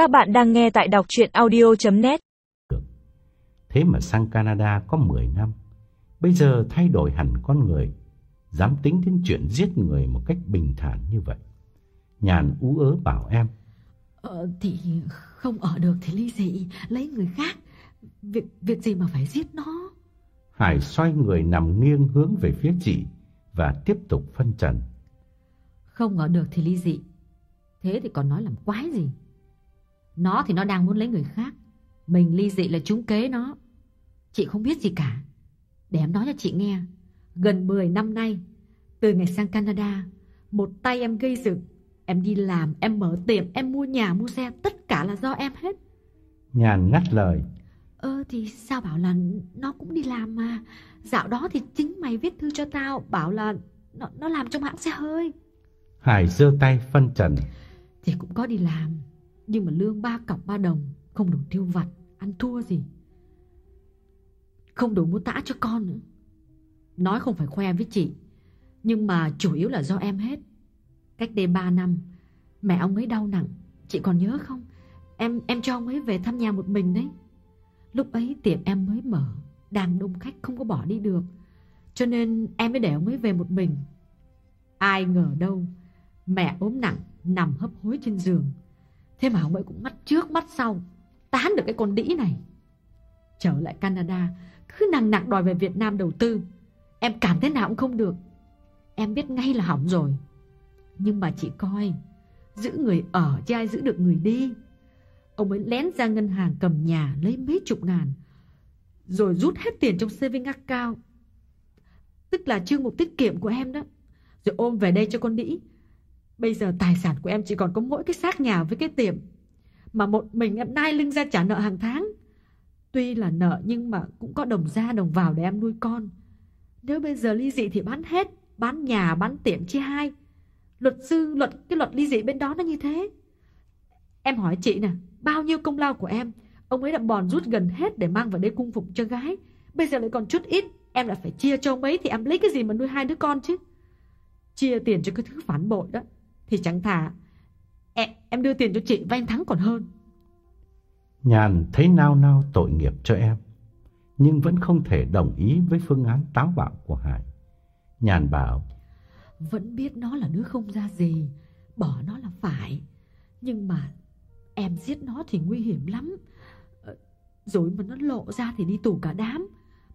Các bạn đang nghe tại đọc chuyện audio.net Thế mà sang Canada có 10 năm Bây giờ thay đổi hẳn con người Dám tính đến chuyện giết người một cách bình thản như vậy Nhàn ú ớ bảo em Ờ, thì không ở được thì ly dị, lấy người khác. Việc việc gì mà phải giết nó? Hải xoay người nằm nghiêng hướng về phía chị Và tiếp tục phân trần Không ở được thì ly dị. Thế thì còn nói làm quái gì? Nó thì nó đang muốn lấy người khác. Mình ly dị là trúng kế nó. Chị không biết gì cả. Để em nói cho chị nghe. Gần 10 năm nay, từ ngày sang Canada, một tay em gây dựng. Em đi làm, em mở tiệm, em mua nhà, mua xe, tất cả là do em hết. Nhàn ngắt lời Ơ thì sao bảo là nó cũng đi làm mà Dạo đó thì chính mày viết thư cho tao Bảo là nó, nó làm trong hãng xe hơi Hải giơ tay phân trần Thì cũng có đi làm nhưng mà lương ba cọc ba đồng, Không đủ tiêu vặt, Ăn thua gì. Không đủ mua tã cho con nữa. Nói không phải khoe với chị, Nhưng mà chủ yếu là do em hết. Cách đây ba năm, Mẹ ông ấy đau nặng. Chị còn nhớ không? Em em cho ông ấy về thăm nhà một mình đấy. Lúc ấy tiệm em mới mở, Đang đông khách không có bỏ đi được. Cho nên em mới để ông ấy về một mình. Ai ngờ đâu, Mẹ ốm nặng, Nằm hấp hối trên giường. Thế mà ông ấy cũng mắt trước mắt sau, Tán được cái con đĩ này. Trở lại Canada, Cứ nặng nặng đòi về Việt Nam đầu tư. Em cảm thế nào cũng không được. Em biết ngay là hỏng rồi. Nhưng mà chị coi, Giữ người ở chứ ai giữ được người đi. Ông ấy lén ra ngân hàng cầm nhà lấy mấy chục ngàn, Rồi rút hết tiền trong saving account. Tức là chương mục tiết kiệm của em đó. Rồi ôm về đây cho con đĩ. Bây giờ tài sản của em chỉ còn có mỗi cái xác nhà với cái tiệm Mà một mình em nai lưng ra trả nợ hàng tháng. Tuy là nợ nhưng mà cũng có đồng ra đồng vào để em nuôi con. Nếu bây giờ ly dị thì bán hết, Bán nhà, bán tiệm chia hai. Luật sư, luật, cái luật ly dị bên đó nó như thế. Em hỏi chị nè, Bao nhiêu công lao của em? Ông ấy đã bòn rút gần hết để mang vào đây cung phục cho gái. Bây giờ lại còn chút ít, Em lại phải chia cho ông ấy Thì em lấy cái gì mà nuôi hai đứa con chứ? Chia tiền cho cái thứ phản bội đó. Thì chẳng thà Em, em đưa tiền cho chị vay thắng còn hơn. Nhàn thấy nao nao tội nghiệp cho em Nhưng vẫn không thể đồng ý với phương án táo bạo của Hải. Nhàn bảo Vẫn biết nó là đứa không ra gì Bỏ nó là phải Nhưng mà Em giết nó thì nguy hiểm lắm. Ờ, Rồi mà nó lộ ra thì đi tù cả đám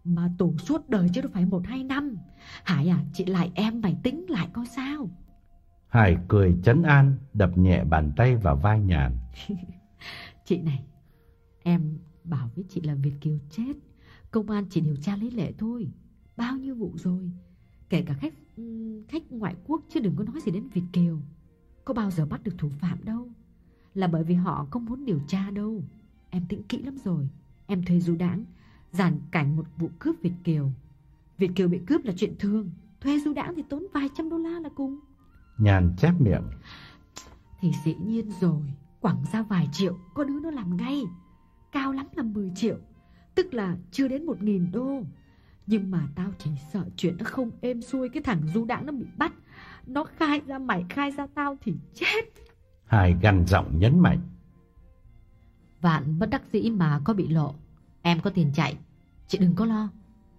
Mà tù suốt đời chứ đâu phải một hai năm. Hải à chị lại em mày tính lại coi sao Hải cười chấn an, Đập nhẹ bàn tay vào vai Nhàn. Chị này, Em bảo với chị là Việt Kiều chết. Công an chỉ điều tra lấy lệ thôi. Bao nhiêu vụ rồi? Kể cả khách khách ngoại quốc Chứ đừng có nói gì đến Việt Kiều. Có bao giờ bắt được thủ phạm đâu? Là bởi vì họ không muốn điều tra đâu. Em tĩnh kỹ lắm rồi. Em thuê du đãng, Giàn cảnh một vụ cướp Việt Kiều. Việt Kiều bị cướp là chuyện thường. Thuê du đãng thì tốn vài trăm đô la là cùng. Nhàn chép miệng. Thì dĩ nhiên rồi Quẳng ra vài triệu Có đứa nó làm ngay. Cao lắm là 10 triệu Tức là chưa đến 1.000 đô. Nhưng mà tao chỉ sợ chuyện nó không êm xuôi Cái thằng du đãng nó bị bắt. Nó khai ra mày khai ra tao thì chết. Hải gằn giọng nhấn mạnh. Vạn bất đắc dĩ mà có bị lộ Em có tiền chạy Chị đừng có lo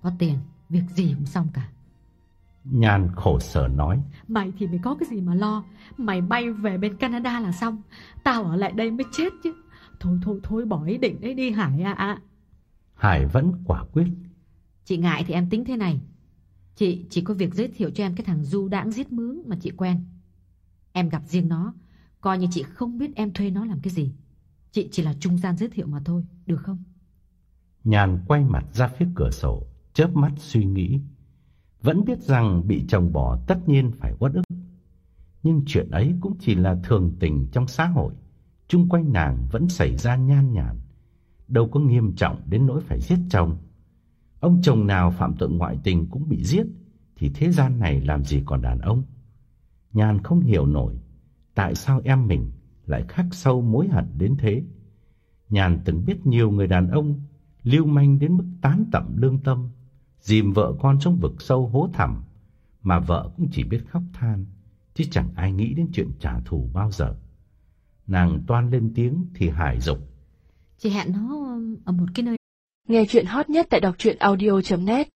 Có tiền Việc gì cũng xong cả Nhàn khổ sở nói. Mày thì mày có cái gì mà lo? Mày bay về bên Canada là xong. Tao ở lại đây mới chết chứ. Thôi thôi thôi bỏ ý định đấy đi Hải ạ à. Hải vẫn quả quyết. Chị ngại thì em tính thế này. Chị chỉ có việc giới thiệu cho em cái thằng Du đãng giết mướn mà chị quen. Em gặp riêng nó. Coi như chị không biết em thuê nó làm cái gì. Chị chỉ là trung gian giới thiệu mà thôi Được không? Nhàn quay mặt ra phía cửa sổ Chớp mắt suy nghĩ vẫn biết rằng bị chồng bỏ tất nhiên phải uất ức. Nhưng chuyện ấy cũng chỉ là thường tình trong xã hội. Chung quanh nàng vẫn xảy ra nhan nhản, Đâu có nghiêm trọng đến nỗi phải giết chồng. Ông chồng nào phạm tội ngoại tình cũng bị giết, Thì thế gian này làm gì còn đàn ông? Nhàn không hiểu nổi, Tại sao em mình lại khắc sâu mối hận đến thế? Nhàn từng biết nhiều người đàn ông Lưu manh đến mức tán tẩm lương tâm. Dìm vợ con trong vực sâu hố thẳm Mà vợ cũng chỉ biết khóc than Chứ chẳng ai nghĩ đến chuyện trả thù bao giờ. Nàng toan lên tiếng thì Hải dục. Chị hẹn nó ở một cái nơi Nghe chuyện hot nhất tại đọc truyện audio.net